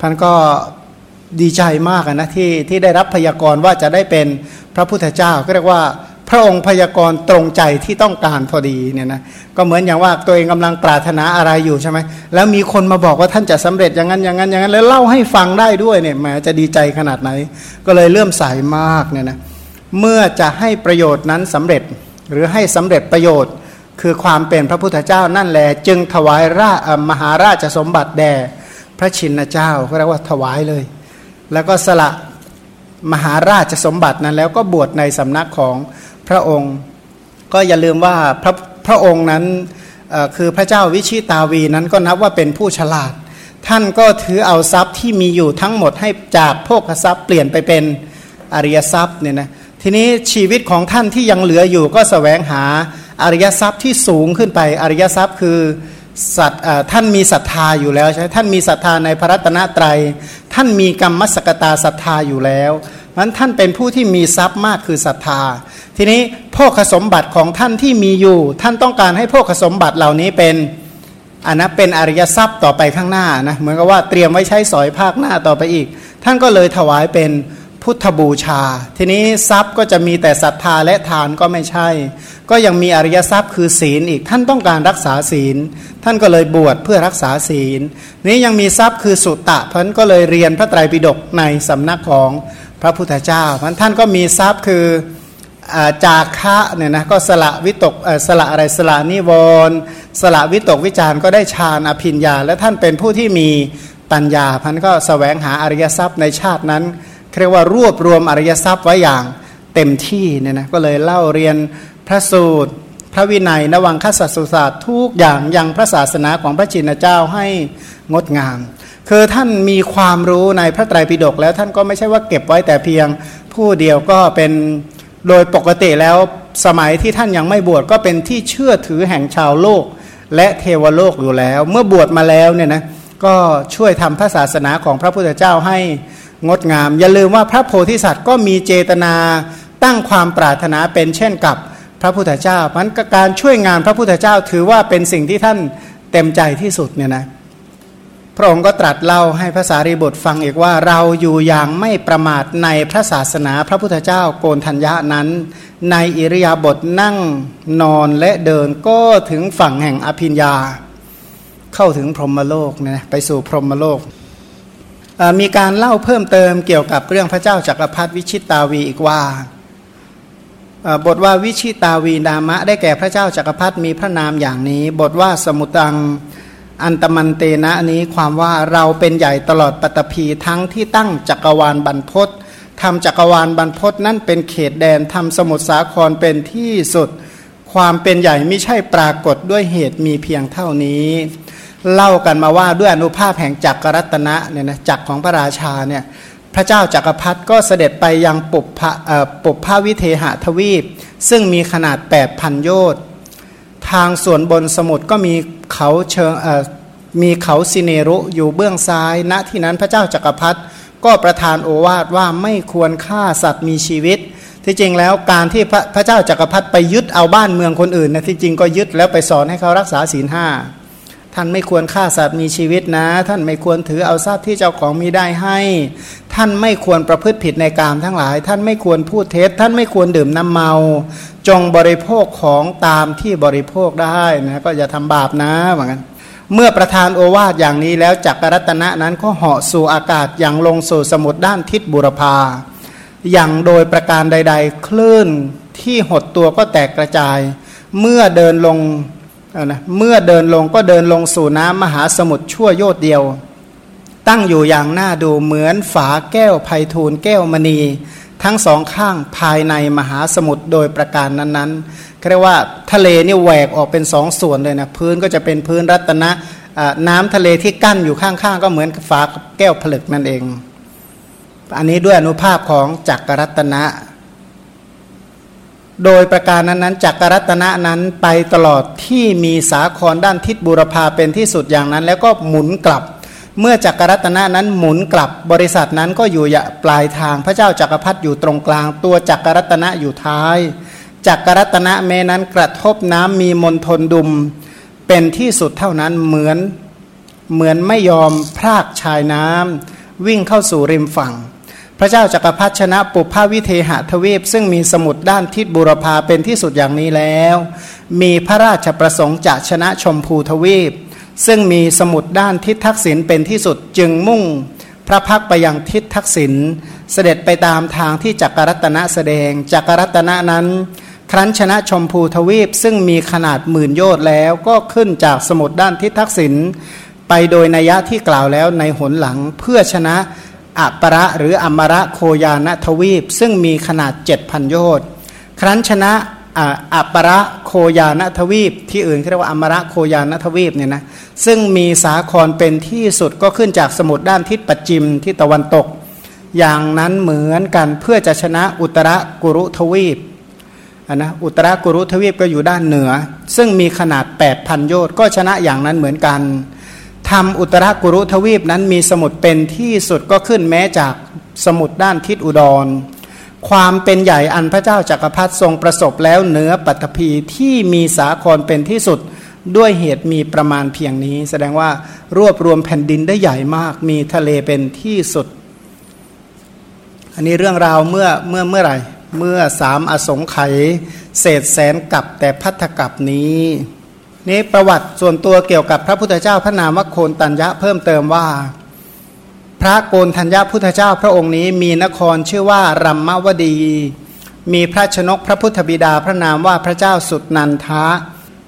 ท่านก็ดีใจมากนะที่ที่ได้รับพยากรณ์ว่าจะได้เป็นพระพุทธเจ้าก็เรียกว่าพระองค์พยากรณ์ตรงใจที่ต้องการพอดีเนี่ยนะก็เหมือนอย่างว่าตัวเองกำลังปรารถนาอะไรอยู่ใช่ไหมแล้วมีคนมาบอกว่าท่านจะสำเร็จอย่างนั้นอย่างนั้นอย่างนั้นแล้วเล่าให้ฟังได้ด้วยเนี่ยแหมจะดีใจขนาดไหน ก็เลยเลื่อมใสามากเนี่ยนะเมื่อจะให้ประโยชน์นั้นสำเร็จหรือให้สำเร็จประโยชน์ คือความเป็นพระพุทธเจ้านั่นแหละจึงถวายราชมหาราชสมบัติแด่ พระชินเจ้าก็เรียกว่าถวายเลย แล้วก็สละมหาราชสมบัตินั้น แล้วก็บวชในสำนักของพระองค์ ก็อย่าลืมว่าพระพระองค์นั้นคือพระเจ้าวิชิตาวีนั้นก็นับว่าเป็นผู้ฉลาด ท่านก็ถือเอาทรัพย์ที่มีอยู่ทั้งหมดให้จากโภคทรัพย์เปลี่ยนไปเป็นอริยทรัพย์เนี่ยนะทีนี้ชีวิตของท่านที่ยังเหลืออยู่ก็สแสวงหาอริยทรัพย์ที่สูงขึ้นไปอริยทรัพย์คือ สัตท่านมีศรัทธาอยู่แล้วใช่ท่านมีศรัทธาในพระรัตนตรยัย ท่านมีกรรมสกตาศรัทธาอยู่แล้วมันท่านเป็นผู้ที่มีทรัพย์มากคือศรัทธา ทีนี้โภคสมบัติของท่านที่มีอยู่ ท่านต้องการให้โภคสมบัติเหล่านี้เป็นอันนะเป็นอริยทรัพย์ต่อไปข้างหน้านะเหมือนกับว่าเตรียมไว้ใช้สอยภาคหน้าต่อไปอีก ท่านก็เลยถวายเป็น พุทธบูชา ทีนี้ทรัพย์ก็จะมีแต่ศรัทธาและทานก็ไม่ใช่ ก็ยังมีอริยทรัพย์คือศีลอีกท่านต้องการรักษาศีล ท่านก็เลยบวชเพื่อรักษาศีล นี้ยังมีทรัพย์คือสุตตะพันก็เลยเรียนพระไตรปิฎกในสำนักของพระพุทธเจ้าพันท่านก็มีทรัพย์คือจาคะเนี่ยนะก็สละวิตกสละอะไรสละนิวรณ์สละวิตกวิจารก็ได้ฌานอภิญญา และท่านเป็นผู้ที่มีปัญญาพันก็สแสวงหาอริยทรัพย์ในชาตินั้น เรียกว่ารวบรวมอริยทรัพย์ไว้อย่างเต็มที่เนี่ยนะก็เลยเล่าเรียนพระสูตร พระวินัยนวังคสัสุศาสตร์ทุกอย่างยังพระศาสนาของพระจินเจ้าให้งดงาม คือท่านมีความรู้ในพระไตรปิฎกแล้วท่านก็ไม่ใช่ว่าเก็บไว้แต่เพียงผู้เดียวก็เป็นโดยปกติแล้วสมัยที่ท่านยังไม่บวชก็เป็นที่เชื่อถือแห่งชาวโลก และเทวโลกอยู่แล้ว เมื่อบวชมาแล้วเนี่ยนะก็ช่วยทำพระศาสนาของพระพุทธเจ้าให้ งดงาม อย่าลืมว่าพระโพธิสัตว์ก็มีเจตนาตั้งความปรารถนาเป็นเช่นกับพระพุทธเจ้าเพราะการช่วยงานพระพุทธเจ้าถือว่าเป็นสิ่งที่ท่านเต็มใจที่สุดเนี่ยนะพระองค์ก็ตรัสเล่าให้ภาษารีบทฟังอีกว่าเราอยู่อย่างไม่ประมาทในพระศาสนาพระพุทธเจ้าโกนธัญญานั้น ในอิริยาบถนั่งนอนและเดินก็ถึงฝั่งแห่งอภิญญา เข้าถึงพรหมโลกเนี่ยนะไปสู่พรหมโลก มีการเล่าเพิ่มเติมเกี่ยวกับเรื่องพระเจ้าจักรพรรดิวิชิตาวีอีกว่าบทว่าวิชิตาวีนามะได้แก่พระเจ้าจักรพรรดิมีพระนามอย่างนี้ บทว่าสมุตังอันตมันเตนะนี้ความว่าเราเป็นใหญ่ตลอดปัตภีทั้งที่ตั้งจักรวาลบรรพศทำจักรวาลบรรพศนั่นเป็นเขตแดนทำสมุทรสาครเป็นที่สุด ความเป็นใหญ่ไม่ใช่ปรากฏด้วยเหตุมีเพียงเท่านี้ เล่ากันมาว่าด้วยอนุภาพแห่งจักรรัตนะเนี่ยนะจักรของพระราชาเนี่ยพระเจ้าจักรพรรดิก็เสด็จไปยังปุบพระปุบพระวิเทหทวีป ซึ่งมีขนาด8พันโยชน์ทางส่วนบนสมุทรก็มีเขาเชิงมีเขาสิเนรุอยู่เบื้องซ้าย ณที่นั้นพระเจ้าจักรพรรดิก็ประทานโอวาทว่าไม่ควรฆ่าสัตว์มีชีวิต ที่จริงแล้วการที่พระพระเจ้าจักรพรรดิไปยึดเอาบ้านเมืองคนอื่นนะที่จริงก็ยึดแล้วไปสอนให้เขารักษาศีลห้า ท่านไม่ควรฆ่าสัตว์มีชีวิตนะ ท่านไม่ควรถือเอาทรัพย์ที่เจ้าของมีได้ให้ ท่านไม่ควรประพฤติผิดในกามทั้งหลาย ท่านไม่ควรพูดเท็จ ท่านไม่ควรดื่มน้ำเมา จงบริโภคของตามที่บริโภคได้นะก็อย่าทำบาปนะเหมือนกันเมื่อประธานโอวาทอย่างนี้แล้วจักรรัตนะนั้นก็เหาะสู่อากาศอย่างลงสู่สมุทรด้านทิศบุรพาอย่างโดยประการใด ๆ คลื่นที่หดตัวก็แตกกระจาย เมื่อเดินลง นะเมื่อเดินลงก็เดินลงสู่น้ำมหาสมุทรชั่วโยดเดียว ตั้งอยู่อย่างน่าดูเหมือนฝาแก้วไพทูลแก้วมณี ทั้งสองข้างภายในมหาสมุทรโดยประการนั้นๆเรียกว่าทะเลนี่แหวกออกเป็นสองส่วนเลยนะพื้นก็จะเป็นพื้นรัตนะน้ำทะเลที่กั้นอยู่ข้างๆ ก็เหมือนฝาแก้วผลึกนั่นเอง อันนี้ด้วยอนุภาพของจักรรัตนะ โดยประการนั้นนั้นจักรรัตนะนั้นไปตลอดที่มีสาครด้านทิศบุรพาเป็นที่สุดอย่างนั้น แล้วก็หมุนกลับ เมื่อจักรรัตนะนั้นหมุนกลับบริษัทนั้นก็อยู่ปลายทางพระเจ้าจักรพรรดิอยู่ตรงกลาง ตัวจักรรัตนะอยู่ท้ายจักรรัตนะเมนั้นกระทบน้ำมีมนทนดุม เป็นที่สุดเท่านั้นเหมือนเหมือนไม่ยอมพรากชายน้ำวิ่งเข้าสู่ริมฝั่ง พระเจ้าจักรพรรดิชนะปุพพวิเทหทวีป ซึ่งมีสมุดด้านทิศบุรพาเป็นที่สุดอย่างนี้แล้ว มีพระราชประสงค์จะชนะชมพูทวีป ซึ่งมีสมุดด้านทิศทักษิณเป็นที่สุดจึงมุ่ง พระพักไปยังทิศทักษิณเสด็จไปตามทางที่จักรรัตนะแสดงจักรรัตนะนั้น ครั้นชนะชมพูทวีป ซึ่งมีขนาดหมื่นโยชน์แล้วก็ขึ้นจากสมุดด้านทิศทักษิณไปโดยนัยยะที่กล่าวแล้วในหนหลังเพื่อชนะ อัประหรืออมระโคยานทวีป ซึ่งมีขนาดเจ็ดพันโยชน์ครั้นชนะอัประโคยานทวีป ที่อื่นเรียกว่าอมระโคยานทวีปเนี่ยนะซึ่งมีสาครเป็นที่สุดก็ขึ้นจากสมุดด้านทิศปัจจิมที่ตะวันตก อย่างนั้นเหมือนกันเพื่อจะชนะอุตรกุรุทวีปนนะอุตรากุรุทวีปก็อยู่ด้านเหนือ ซึ่งมีขนาด 8,000 โยชน์ก็ชนะอย่างนั้นเหมือนกัน ทำอุตรากุรุทวีปนั้นมีสมุดเป็นที่สุดก็ขึ้นแม้จากสมุดด้านทิศอุดร ความเป็นใหญ่อันพระเจ้าจากักรพรรดิทรงประสบแล้วเหนือปัตภีที่มีสาครเป็นที่สุดด้วยเหตุมีประมาณเพียงนี้ แสดงว่ารวบรวมแผ่นดินได้ใหญ่มาก มีทะเลเป็นที่สุด อันนี้เรื่องราวเมื่อเมื่อเมื่อไหร่ เมื่อสามอสงไขยเศษแสนกับแต่พัทธกับนี้ นี้ประวัติส่วนตัวเกี่ยวกับพระพุทธเจ้าพระนามวโคนตัญญะเพิ่มเติมว่า พระโกนธัญญาพุทธเจ้าพระองค์นี้มีนครชื่อว่ารัมมวดี มีพระชนกพระพุทธบิดาพระนามว่าพระเจ้าสุดนันทะ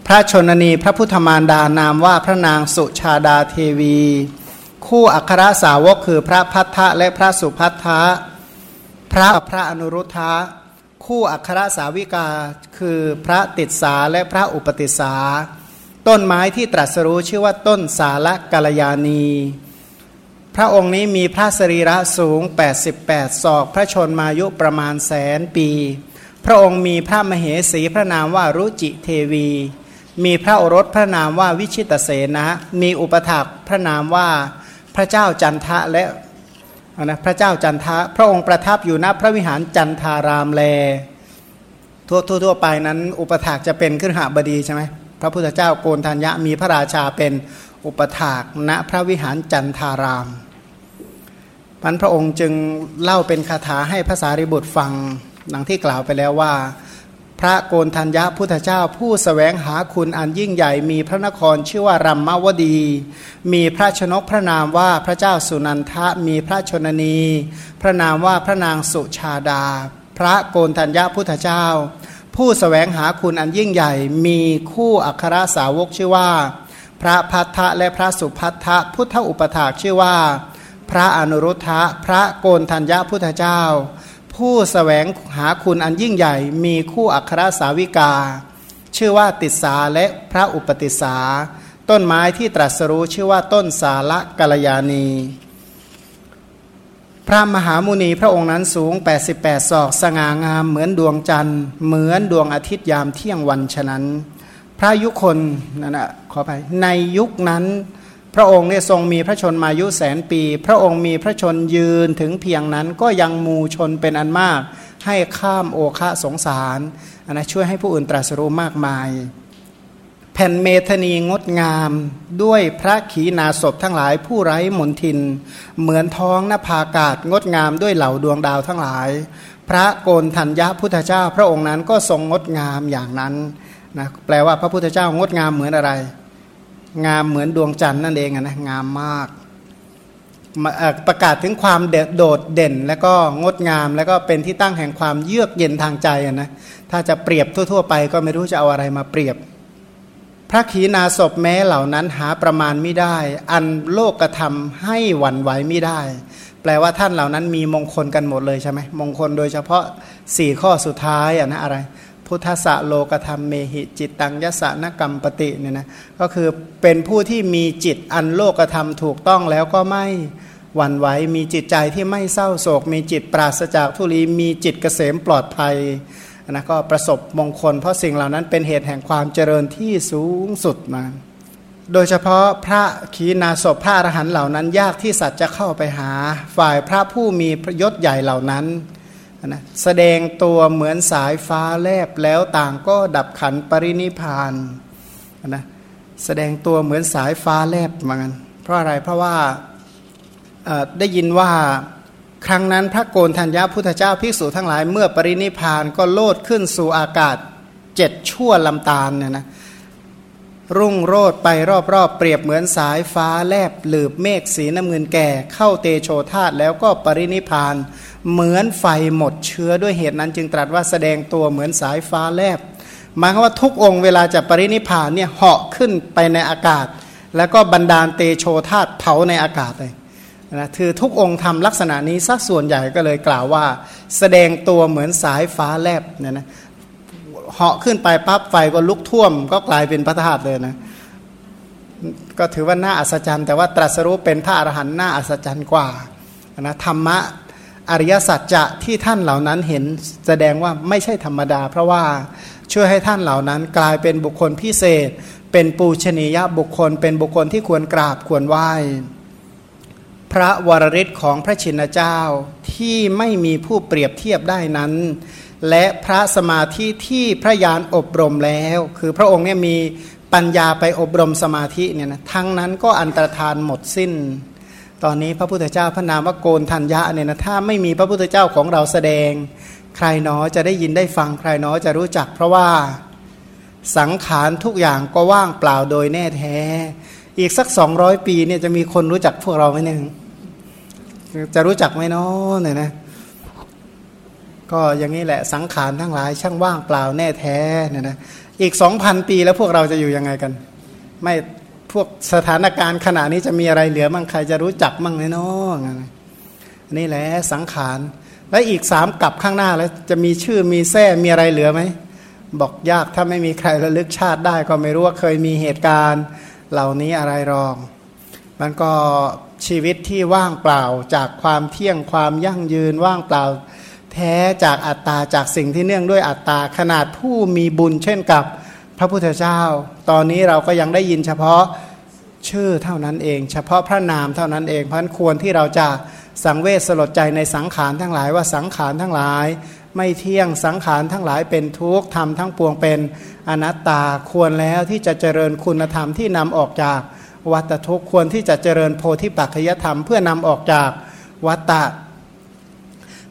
พระชนนีพระพุทธมารดานามว่าพระนางสุชาดาเทวี คู่อัครสาวกคือพระพัทธะและพระสุพัทธะพระพระอนุรุทธะคู่อัครสาวิกาคือพระติดสาและพระอุปติสา ต้นไม้ที่ตรัสรู้ชื่อว่าต้นสาละกาลยานี พระองค์นี้มีพระสรีระสูง 88 ศอก พระชนมายุประมาณแสนปี พระองค์มีพระมเหสีพระนามว่ารุจิเทวี มีพระโอรสพระนามว่าวิชิตเสนะ มีอุปถักพระนามว่าพระเจ้าจันทะและนะพระเจ้าจันทะ พระองค์ประทับอยู่ณพระวิหารจันทารามแล ทั่วทั่วไปนั้น อุปถากจะเป็นขึ้นหาบดีใช่ไหม พระพุทธเจ้าโกนธัญญะมีพระราชาเป็นอุปถากณพระวิหารจันทารามพันพระองค์จึงเล่าเป็นคาถาให้ภาษาริบุตรฟังดังที่กล่าวไปแล้วว่า พระโกนธัญญาพุทธเจ้าผู้สแสวงหาคุณอันยิ่งใหญ่ มีพระนครชื่อว่ารัมมาวดี มีพระชนกพระนามว่าพระเจ้าสุนันทะมีพระชนนี พระนามว่าพระนางสุชาดา พระโกนธัญญาพุทธเจ้า ผู้สแสวงหาคุณอันยิ่งใหญ่มีคู่อัครสาวกชื่อว่า พระพัทธะและพระสุพัทธะพุทธอุปถากชื่อว่า พระอนุรุทธะพระโกนธัญญาพุทธเจ้า ผู้สแสวงหาคุณอันยิ่งใหญ่ มีคู่อัครสาวิกา ชื่อว่าติสาและพระอุปติสา ต้นไม้ที่ตรัสรู้ชื่อว่าต้นสาละกัลยาณี พระมหามุนีพระองค์นั้นสูง 88 ศอก สง่างามเหมือนดวงจันทร์ เหมือนดวงอาทิตย์ยามเที่ยงวันฉะนั้น พระยุคนนั่นนะขอไปในยุคนั้นพระองค์เนี่ยทรงมีพระชนมายุแสนปี พระองค์มีพระชนยืนถึงเพียงนั้นก็ยังมูชนเป็นอันมาก ให้ข้ามโอคะสงสารอันนะช่วยให้ผู้อื่นตรัสรู้มากมาย แผ่นเมธนีงดงามด้วยพระขีณาสพทั้งหลายผู้ไร้มนทิน เหมือนท้องนภากาศงดงามด้วยเหล่าดวงดาวทั้งหลาย พระโกนธัญญาพุทธเจ้า พระองค์นั้นก็ทรงงดงามอย่างนั้นนะแปลว่าพระพุทธเจ้างดงามเหมือนอะไร งามเหมือนดวงจันทร์นั่นเองนะงามมากประกาศถึงความโดดเด่น และก็งดงาม แล้วก็เป็นที่ตั้งแห่งความเยือกเย็นทางใจนะถ้าจะเปรียบทั่ว ๆ ไปก็ไม่รู้จะเอาอะไรมาเปรียบ พระขีณาสพแม้เหล่านั้นหาประมาณไม่ได้ อันโลกกระทำให้หวั่นไหวไม่ได้ แปลว่าท่านเหล่านั้นมีมงคลกันหมดเลยใช่ไหมมงคลโดยเฉพาะสี่ข้อสุดท้ายอะนะอะไร พุทธะโลกธรรมเมหิจิตตังยสะนกรรมปติเนี่ยนะก็คือเป็นผู้ที่มีจิตอันโลกธรรมถูกต้องแล้วก็ไม่หวั่นไหวมีจิตใจที่ไม่เศร้าโศก มีจิตปราศจากทุลีมีจิตเกษมปลอดภัย นะก็ประสบมงคล เพราะสิ่งเหล่านั้นเป็นเหตุแห่งความเจริญที่สูงสุดมา โดยเฉพาะพระขีณาสพพระอรหันต์เหล่านั้น ยากที่สัตว์จะเข้าไปหา ฝ่ายพระผู้มียศใหญ่เหล่านั้นนะแสดงตัวเหมือนสายฟ้าแลบแล้วต่างก็ดับขันปรินิพานนะแสดงตัวเหมือนสายฟ้าแลบเหมือนกันเพราะอะไรเพราะว่าได้ยินว่า ครั้งนั้นพระโกนธัญญาพุทธเจ้าภิกษุทั้งหลายเมื่อปรินิพานก็โลดขึ้นสู่อากาศเจ็ดชั่วลำตาลเนี่ยนะรุ่งโรดไปรอบๆ เปรียบเหมือนสายฟ้าแลบหลืบเมฆสีน้ำเงินแก่ เข้าเตโชธาตแล้วก็ปรินิพาน เหมือนไฟหมดเชื้อด้วยเหตุนั้นจึงตรัสว่าแสดงตัวเหมือนสายฟ้าแลบหมายความว่าทุกองค์เวลาจะปรินิพานเนี่ยเหาะขึ้นไปในอากาศ แล้วก็บรรดาลเตโชธาตเผาในอากาศเลย นะคือทุกองค์ทำลักษณะนี้สักส่วนใหญ่ก็เลยกล่าวว่า แสดงตัวเหมือนสายฟ้าแลบเนี่ยนะเหาะขึ้นไปปั๊บไฟก็ลุกท่วม ก็กลายเป็นพระธาตุเลยนะก็ถือว่าน่าอัศจรรย์ แต่ว่าตรัสรู้เป็นพระอรหันต์น่าอัศจรรย์กว่านะธรรมะอริยสัจจะที่ท่านเหล่านั้นเห็นแสดงว่าไม่ใช่ธรรมดา เพราะว่าช่วยให้ท่านเหล่านั้นกลายเป็นบุคคลพิเศษ เป็นปูชนียบุคคล เป็นบุคคลที่ควรกราบควรไหว้ พระวรริศของพระชินเจ้าที่ไม่มีผู้เปรียบเทียบได้นั้น และพระสมาธิที่พระยานอบรมแล้ว คือพระองค์เนี่ยมีปัญญาไปอบรมสมาธิเนี่ยนะทั้งนั้นก็อันตรธานหมดสิ้น ตอนนี้พระพุทธเจ้าพระนามว่าโกนทัญญะเนี่ยนะถ้าไม่มีพระพุทธเจ้าของเราแสดง ใครหนอจะได้ยินได้ฟังใครหนอจะรู้จัก เพราะว่าสังขารทุกอย่างก็ว่างเปล่าโดยแน่แท้ อีกสักสองร้อยปีเนี่ยจะมีคนรู้จักพวกเราไหมเนี่ย จะรู้จักไหมเนาะเนี่ยนะ ก็อย่างนี้แหละสังขารทั้งหลาย ช่างว่างเปล่าแน่แท้เนี่ยนะอีกสองพันปีแล้วพวกเราจะอยู่ยังไงกัน ไม่พวกสถานการณ์ขณะนี้จะมีอะไรเหลือมั่งใครจะรู้จักมั่งเนาะนี่แหละสังขารและอีกสามกลับข้างหน้าแล้วจะมีชื่อมีแท้มีอะไรเหลือไหมบอกยากถ้าไม่มีใครระลึกชาติได้ก็ไม่รู้ว่าเคยมีเหตุการณ์เหล่านี้อะไรรอง มันก็ชีวิตที่ว่างเปล่าจากความเที่ยงความยั่งยืนว่างเปล่าแท้จากอัตตาจากสิ่งที่เนื่องด้วยอัตตาขนาดผู้มีบุญเช่นกับพระพุทธเจ้า ตอนนี้เราก็ยังได้ยินเฉพาะชื่อเท่านั้นเอง เฉพาะพระนามเท่านั้นเองเพราะควรที่เราจะสังเวชสลดใจในสังขารทั้งหลายว่าสังขารทั้งหลาย ไม่เที่ยงสังขารทั้งหลายเป็นทุกข์ทำทั้งปวงเป็นอนัตตาควรแล้วที่จะเจริญคุณธรรมที่นำออกจาก วัตทุกควรที่จะเจริญโพธิปัจจยธรรมเพื่อนำออกจากวัตตะ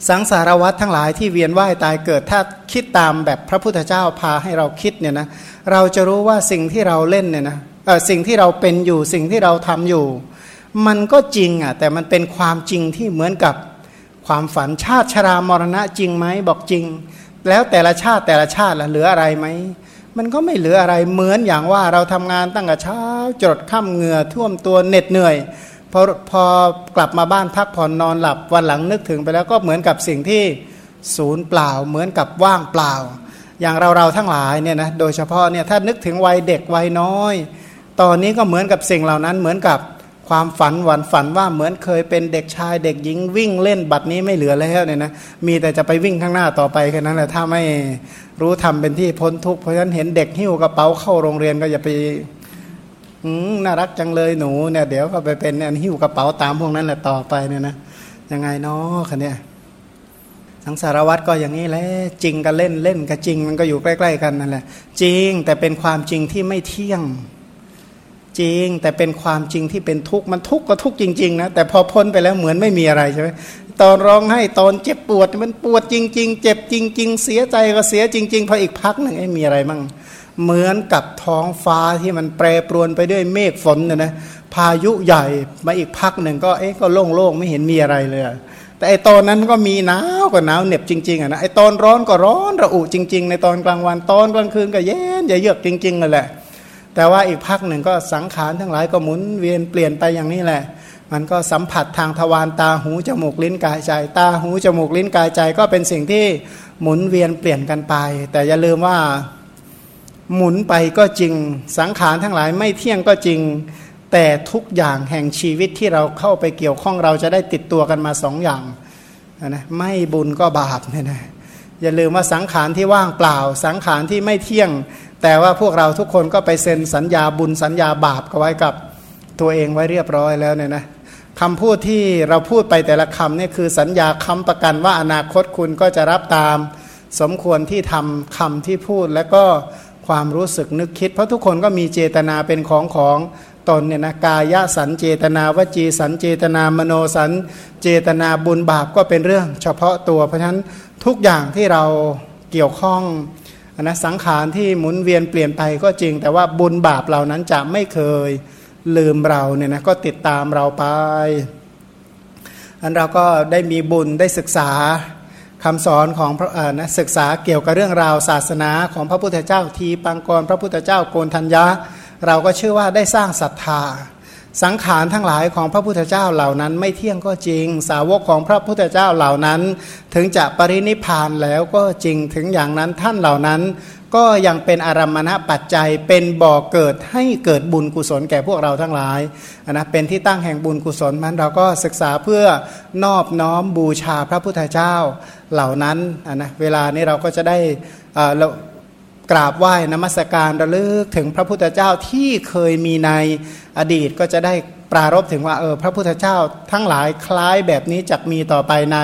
สังสารวัตทั้งหลายที่เวียนว่ายตายเกิดถ้าคิดตามแบบพระพุทธเจ้าพาให้เราคิดเนี่ยนะเราจะรู้ว่าสิ่งที่เราเล่นเนี่ยนะสิ่งที่เราเป็นอยู่สิ่งที่เราทำอยู่ มันก็จริงอะแต่มันเป็นความจริงที่เหมือนกับความฝันชาติชรามรณะจริงไหมบอกจริง แล้วแต่ละชาติแต่ละชาติละเหลืออะไรไหม มันก็ไม่เหลืออะไรเหมือนอย่างว่าเราทำงานตั้งแต่เช้าจดค่ำเหงื่อท่วมตัวเหน็ดเหนื่อยพอพอกลับมาบ้านพักผ่อนนอนหลับวันหลังนึกถึงไปแล้วก็เหมือนกับสิ่งที่ศูนย์เปล่า เหมือนกับว่างเปล่า อย่างเราเราทั้งหลายเนี่ยนะโดยเฉพาะเนี่ยถ้านึกถึงวัยเด็กวัยน้อย ตอนนี้ก็เหมือนกับสิ่งเหล่านั้นเหมือนกับ ความฝันหวันฝันว่าเหมือนเคยเป็นเด็กชายเด็กหญิงวิ่งเล่นบัดนี้ไม่เหลือแล้วเนี่ยนะมีแต่จะไปวิ่งข้างหน้าต่อไปแค่นั้นแหละถ้าไม่รู้ทำเป็นที่พ้นทุกข์เพราะฉะนั้นเห็นเด็กหิ้วกระเป๋าเข้าโรงเรียนก็อย่าไปอืมน่ารักจังเลยหนูเนี่ยเดี๋ยวก็ไปเป็นเนี่ยหิ้วกระเป๋าตามพวกนั้นแหละต่อไปเนี่ยนะยังไงเนาะคันเนี่ยสังสารวัตรก็อย่างนี้แหละจริงกับเล่นเล่นกับจริงมันก็อยู่ใกล้ ๆ กันนั่นแหละจริงแต่เป็นความจริงที่ไม่เที่ยง จริง แต่เป็นความจริงที่เป็นทุกข์มันทุกข์ก็ทุกข์จริง ๆ นะ แต่พอพ้นไปแล้วเหมือนไม่มีอะไรใช่ไหมตอนร้องให้ตอนเจ็บปวดมันปวดจริง ๆ เจ็บจริง ๆ เสียใจก็เสียจริง ๆ พออีกพักหนึ่งไอ้มีอะไรมั่งเหมือนกับท้องฟ้าที่มันแปรปรวนไปด้วยเมฆฝนนี่ยนะพายุใหญ่มาอีกพักหนึ่งก็เอ๊ะก็โล่งๆไม่เห็นมีอะไรเลย แต่ไอตอนนั้นก็มีหนาวก็หนาวเหน็บจริงๆอะนะไอตอนร้อนก็ร้อนระอุจริง ๆ ในตอนกลางวันตอนกลางคืนก็เย็นอย่าเยือกจริงๆเลยแหละ แต่ว่าอีกพักหนึ่งก็สังขารทั้งหลายก็หมุนเวียนเปลี่ยนไปอย่างนี้แหละ มันก็สัมผัสทางทวารตาหูจมูกลิ้นกายใจ ตาหูจมูกลิ้นกายใจก็เป็นสิ่งที่หมุนเวียนเปลี่ยนกันไป แต่อย่าลืมว่าหมุนไปก็จริง สังขารทั้งหลายไม่เที่ยงก็จริง แต่ทุกอย่างแห่งชีวิตที่เราเข้าไปเกี่ยวข้องเราจะได้ติดตัวกันมาสองอย่างนะไม่บุญก็บาปเนี่ยนะอย่าลืมว่าสังขารที่ว่างเปล่า สังขารที่ไม่เที่ยง แต่ว่าพวกเราทุกคนก็ไปเซ็นสัญญาบุญสัญญาบาปก็ไว้กับตัวเองไว้เรียบร้อยแล้วเนี่ยนะคำพูดที่เราพูดไปแต่ละคำนี่คือสัญญาคำประกันว่าอนาคตคุณก็จะรับตาม สมควรที่ทำคำที่พูดแล้วก็ความรู้สึกนึกคิด เพราะทุกคนก็มีเจตนาเป็นของของตนเนี่ยนะกายสันเจตนาวจีสันเจตนามโนสันเจตนาบุญบาปก็เป็นเรื่อง เฉพาะตัวเพราะฉะนั้นทุกอย่างที่เราเกี่ยวข้อง นะสังขารที่หมุนเวียนเปลี่ยนไปก็จริง แต่ว่าบุญบาปเหล่านั้นจะไม่เคยลืมเราเนี่ยนะก็ติดตามเราไปอันเราก็ได้มีบุญได้ศึกษาคำสอนของพระนะศึกษาเกี่ยวกับเรื่องราวศาสนาของพระพุทธเจ้าทีปังกรพระพุทธเจ้าโกนทัญญะเราก็เชื่อว่าได้สร้างศรัทธา สังขารทั้งหลายของพระพุทธเจ้าเหล่านั้นไม่เที่ยงก็จริง สาวกของพระพุทธเจ้าเหล่านั้น ถึงจะปรินิพานแล้วก็จริงถึงอย่างนั้นท่านเหล่านั้น ก็ยังเป็นอารัมณปัจจัยเป็นบ่อเกิดให้เกิดบุญกุศลแก่พวกเราทั้งหลายนะเป็นที่ตั้งแห่งบุญกุศลมันเราก็ศึกษาเพื่อนอบน้อมบูชาพระพุทธเจ้าเหล่านั้นนะเวลานี้เราก็จะได้เรา กราบไหว้นมัสการระลึกถึงพระพุทธเจ้าที่เคยมีในอดีตก็จะได้ปรารบถึงว่าเออพระพุทธเจ้าทั้งหลายคล้ายแบบนี้จะมีต่อไปใน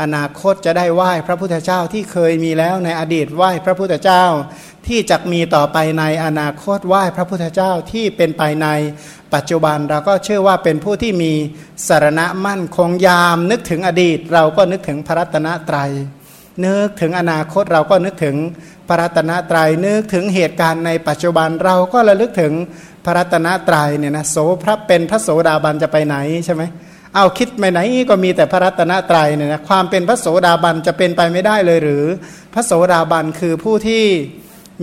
อนาคตจะได้ไหว้พระพุทธเจ้าที่เคยมีแล้วในอดีตไหว้พระพุทธเจ้า ที่จะมีต่อไปในอนาคตไหว้พระพุทธเจ้าที่เป็นไปในปัจจุบันเราก็เชื่อว่าเป็นผู้ที่มีสารณะมั่นคงยามนึกถึงอดีต เราก็นึกถึงพระรัตนตรยัย นึกถึงอนาคตเราก็นึกถึงพระรัตนตรยัยนึกถึงเหตุการณ์ในปัจจุบันเราก็ระลึกถึงพระรัตนตรัยเนี่ยนะโสพระเป็นพระโสดาบันจะไปไหนใช่ไหมเอาคิดไปไหนก็มีแต่พระรัตนตรัยเนี่ยนะความเป็นพระโสดาบันจะเป็นไปไม่ได้เลยหรือ พระโสดาบันคือผู้ที่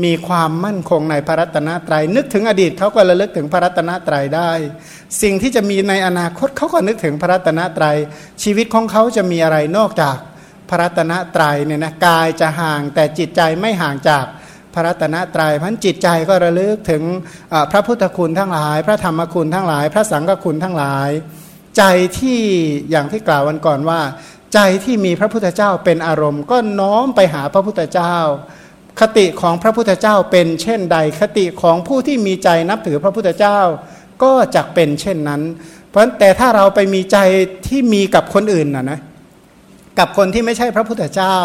มีความมั่นคงในพระรัตนตรยัยนึกถึงอดีตเขาก็ระลึกถึงพระรัตนตรัยได้ สิ่งที่จะมีในอนาคตเขาก็นึกถึงพระรัตนตรยัยชีวิตของเขาจะมีอะไรนอกจาก พระรัตนตรัยเนี่ยนะกายจะห่างแต่จิตใจไม่ห่างจากพระรัตนตรยัยพันจิตใจก็ระลึกถึงพระพุทธคุณทั้งหลาย พระธรรมคุณทั้งหลาย พระสังฆคุณทั้งหลาย ใจที่อย่างที่กล่าววันก่อนว่า ใจที่มีพระพุทธเจ้าเป็นอารมณ์ ก็น้อมไปหาพระพุทธเจ้า คติของพระพุทธเจ้าเป็นเช่นใด คติของผู้ที่มีใจนับถือพระพุทธเจ้า ก็จะเป็นเช่นนั้น เพราะแต่ถ้าเราไปมีใจที่มีกับคนอื่นนะนะ กับคนที่ไม่ใช่พระพุทธเจ้า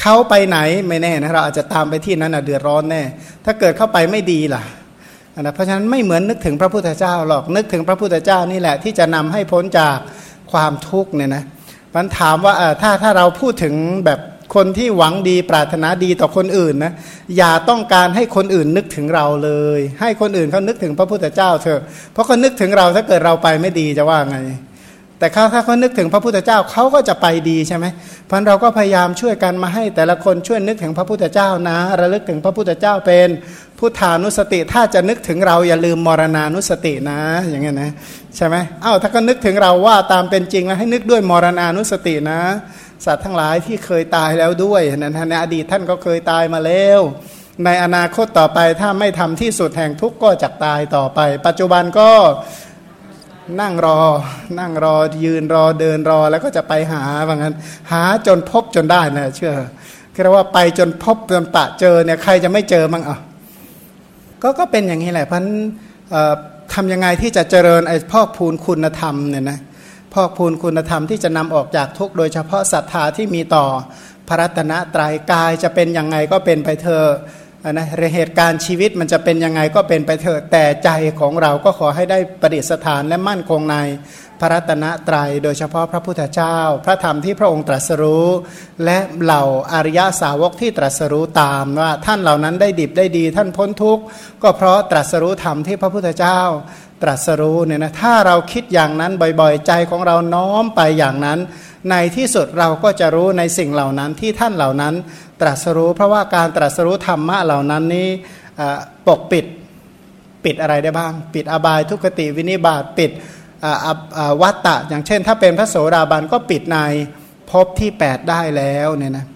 เขาไปไหนไม่แน่นะเราอาจจะตามไปที่นั้นเดือดร้อนแน่ ถ้าเกิดเข้าไปไม่ดีล่ะนะเพราะฉะนั้นไม่เหมือนนึกถึงพระพุทธเจ้าหรอกนึกถึงพระพุทธเจ้านี่แหละ ที่จะนำให้พ้นจากความทุกข์เนี่ยนะมันถามว่าถ้าถ้าเราพูดถึงแบบคนที่หวังดีปรารถนาดีต่อคนอื่นนะอย่าต้องการให้คนอื่นนึกถึงเราเลย ให้คนอื่นเขานึกถึงพระพุทธเจ้าเถอะเพราะเขานึกถึงเราถ้าเกิดเราไปไม่ดีจะว่าไง แต่เขาถ้าเขานึกถึงพระพุทธเจ้าเขาก็จะไปดีใช่ไหมพันเราก็พยายามช่วยกันมาให้แต่ละคนช่วยนึกถึงพระพุทธเจ้านะ ระลึกถึงพระพุทธเจ้าเป็นพุทธานุสติ ถ้าจะนึกถึงเราอย่าลืมมรณานุสตินะ อย่างเงี้ยนะใช่ไหมเอ้าถ้าก็นึกถึงเราว่าตามเป็นจริงแล้วให้นึกด้วยมรณานุสตินะ สัตว์ทั้งหลายที่เคยตายแล้วด้วยนั้นในอดีตท่านก็เคยตายมาแล้วในอนาคตต่อไปถ้าไม่ทำที่สุดแห่งทุกข์ก็จะตายต่อไป ปัจจุบันก็ นั่งรอ นั่งรอยืนรอเดินรอแล้วก็จะไปหาว่างั้น หาจนพบจนได้นะเชื่อคือว่าไปจนพบจนปะเจอเนี่ยใครจะไม่เจอมั้งอะก็ก็เป็นอย่างนี้แหละเพราะทำยังไงที่จะเจริญไอ้พอกพูนคุณธรรมเนี่ยนะพอกพูนคุณธรรมที่จะนำออกจากทุกโดยเฉพาะศรัทธาที่มีต่อพระรัตนตรายกายจะเป็นยังไงก็เป็นไปเธอ นะเหตุการณ์ชีวิตมันจะเป็นยังไงก็เป็นไปเถอะแต่ใจของเราก็ขอให้ได้ประดิษฐานและมั่นคงในพระรัตนตรยัย โดยเฉพาะพระพุทธเจ้า พระธรรมที่พระองค์ตรัสรู้ และเหล่าอริยสาวกที่ตรัสรู้ตามว่าท่านเหล่านั้นได้ดิบได้ดี ท่านพ้นทุกข์ก็เพราะตรัสรู้ธรรมที่พระพุทธเจ้าตรัสรู้เนี่ยนะถ้าเราคิดอย่างนั้นบ่อยๆ ใจของเราน้อมไปอย่างนั้น ในที่สุดเราก็จะรู้ในสิ่งเหล่านั้นที่ท่านเหล่านั้น ตรัสรู้ เพราะว่าการตรัสรู้ธรรมะเหล่านั้นนี้ปกปิดปิดอะไรได้บ้าง ปิดอบายทุกขติวินิบาตปิดวัตตะ อย่างเช่น ถ้าเป็นพระโสดาบันก็ปิดในภพที่ 8 ได้แล้วเนี่ยนะ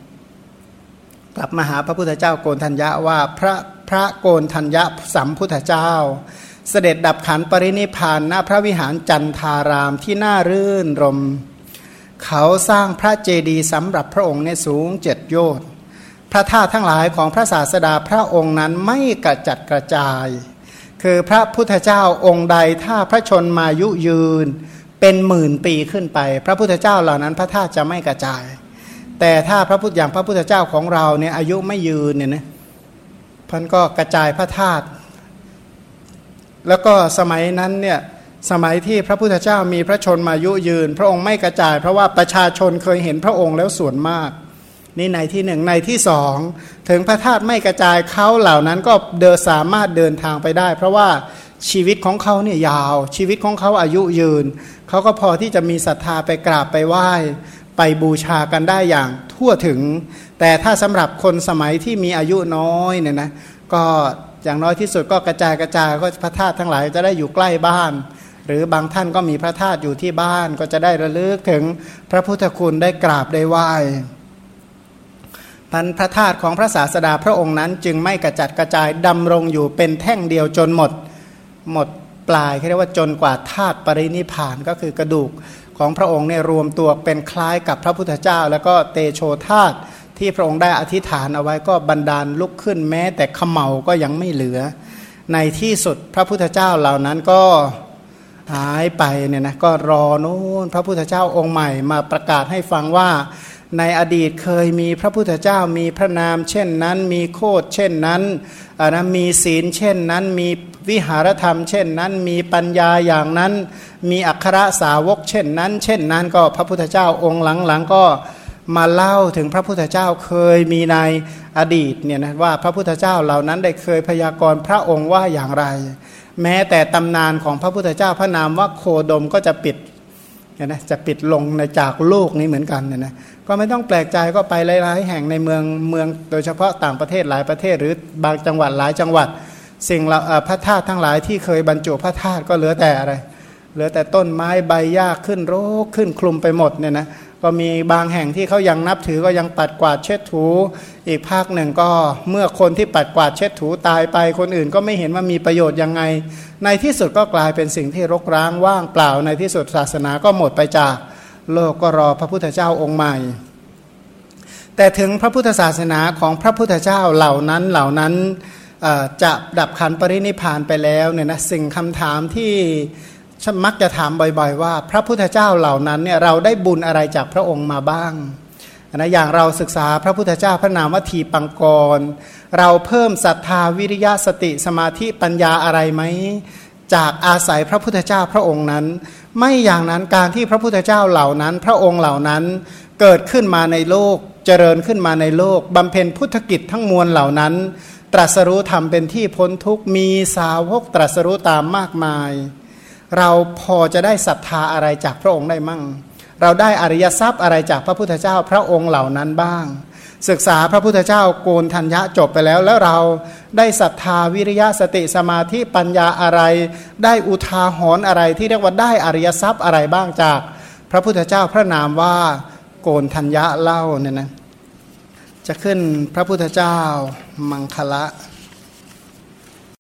กลับมาหาพระพุทธเจ้าโกนทัญญาว่าพระพระโกนทัญญาสัมพุทธเจ้า เสด็จดับขันปรินิพานณพระวิหารจันทารามที่น่ารื่นรม เขาสร้างพระเจดีย์สำหรับพระองค์ในสูงเจ็ดโยชน์พระธาตุทั้งหลายของพระศาสดาพระองค์นั้นไม่กระจัดกระจาย คือพระพุทธเจ้าองค์ใดถ้าพระชนมายุยืนเป็นหมื่นปีขึ้นไป พระพุทธเจ้าเหล่านั้นพระธาตุจะไม่กระจาย แต่ถ้าพระพุทธอย่างพระพุทธเจ้าของเราเนี่ยอายุไม่ยืนเนี่ยนะพันก็กระจายพระธาตุแล้วก็สมัยนั้นเนี่ย สมัยที่พระพุทธเจ้ามีพระชนมายุยืน พระองค์ไม่กระจาย เพราะว่าประชาชนเคยเห็นพระองค์แล้วส่วนมาก นี่ในที่หนึ่งในที่สองถึงพระธาตุไม่กระจายเขาเหล่านั้นก็เดินสามารถเดินทางไปได้ เพราะว่าชีวิตของเขาเนี่ยยาว ชีวิตของเขาอายุยืน เขาก็พอที่จะมีศรัทธาไปกราบไปไหว้ ไปบูชากันได้อย่างทั่วถึง แต่ถ้าสำหรับคนสมัยที่มีอายุน้อยเนี่ยนะก็อย่างน้อยที่สุดก็กระจายกระจายก็พระธาตุทั้งหลายจะได้อยู่ใกล้บ้าน รือบางท่านก็มีพระธาตุอยู่ที่บ้านก็จะได้ระลึกถึงพระพุทธคุณได้กราบได้ไหว้พันพระธาตุของพระศาสดาพระองค์นั้น จึงไม่กระจัดกระจายดำรงอยู่เป็นแท่งเดียวจนหมด หมดปลายเรียกว่าจนกว่าธาตุปรินิพานก็คือกระดูกของพระองค์เนี่ยรวมตัวเป็นคล้ายกับพระพุทธเจ้า แล้วก็เตโชธาตุที่พระองค์ได้อธิษฐานเอาไว้ก็บันดาลลุกขึ้นแม้ แต่ขมเหาก็ยังไม่เหลือ ในที่สุดพระพุทธเจ้าเหล่านั้นก็ หายไปเนี่ยนะก็รอนู้นพระพุทธเจ้าองค์ใหม่มาประกาศให้ฟังว่า ในอดีตเคยมีพระพุทธเจ้ามีพระนาม เช่นนั้น มีโคดเช่นนั้นนะมีศีลเช่นนั้น มีวิหารธรรม เช่นนั้น มีปัญญาอย่างนั้น มีอัครสาวกเช่นนั้น เช่นนั้นก็พระพุทธเจ้าองค์หลังๆก็มาเล่าถึงพระพุทธเจ้าเคยมีในอดีตเนี่ยนะว่าพระพุทธเจ้าเหล่านั้นได้เคยพยากรณ์พระองค์ว่าอย่างไร แม้แต่ตำนานของพระพุทธเจ้าพระนามว่าโคดมก็จะปิดนะจะปิดลงในจากโลกนี้เหมือนกันนี่ยนะก็ไม่ต้องแปลกใจก็ไปหลาย ๆ แห่งในเมืองเมืองโดยเฉพาะต่างประเทศหลายประเทศ หรือบางจังหวัดหลายจังหวัด สิ่งพระธาตุทั้งหลายที่เคยบรรจุพระธาตุก็เหลือแต่อะไร เหลือแต่ต้นไม้ใบหญ้าขึ้นโรคขึ้นคลุมไปหมดเนี่ยนะ ก็มีบางแห่งที่เขายังนับถือก็ยังปัดกวาดเช็ดถู อีกภาคหนึ่งก็เมื่อคนที่ปัดกวาดเช็ดถูตายไป คนอื่นก็ไม่เห็นว่ามีประโยชน์ยังไง ในที่สุดก็กลายเป็นสิ่งที่รกร้างว่างเปล่าในที่สุดศาสนาก็หมดไปจากโลกก็รอพระพุทธเจ้าองค์ใหม่ แต่ถึงพระพุทธศาสนาของพระพุทธเจ้าเหล่านั้นเหล่านั้นจะดับขันปรินิพานไปแล้วเนี่ยนะสิ่งคำถามที่ ฉันมักจะถามบ่อยๆ ว่า พระพุทธเจ้าเหล่านั้นเนี่ยเราได้บุญอะไรจากพระองค์มาบ้างนะอย่างเราศึกษาพระพุทธเจ้าพระนามวัตถีปังกร เราเพิ่มศรัทธาวิริยะสติสมาธิปัญญาอะไรไหมจากอาศัยพระพุทธเจ้าพระองค์นั้น ไม่อย่างนั้นการที่พระพุทธเจ้าเหล่านั้น พระองค์เหล่านั้นเกิดขึ้นมาในโลก เจริญขึ้นมาในโลกบำเพ็ญพุทธกิจทั้งมวลเหล่านั้น ตรัสรู้ธรรมเป็นที่พ้นทุกมีสาวกตรัสรู้ตามมากมาย เราพอจะได้ศรัทธาอะไรจากพระองค์ได้มั่ง เราได้อริยทรัพย์อะไรจากพระพุทธเจ้าพระองค์เหล่านั้นบ้าง ศึกษาพระพุทธเจ้าโกนทัญญะจบไปแล้ว แล้วเราได้ศรัทธาวิริยะสติสมาธิปัญญาอะไร ได้อุทาหรณ์อะไรที่เรียกว่าได้อริยทรัพย์อะไรบ้างจาก พระพุทธเจ้าพระนามว่าโกนทัญญะเล่าเนี่ยนะจะขึ้นพระพุทธเจ้ามังคละ